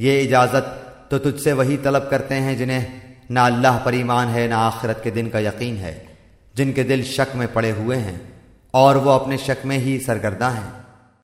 یہ اجازت تو تجھ سے وہی طلب کرتے ہیں جنہیں نہ اللہ پر ایمان ہے، نہ آخرت کے دن کا یقین ہے، جن کے دل شک میں پڑے ہوئے ہیں اور وہ اپنے شک میں ہی سرگرداں ہیں۔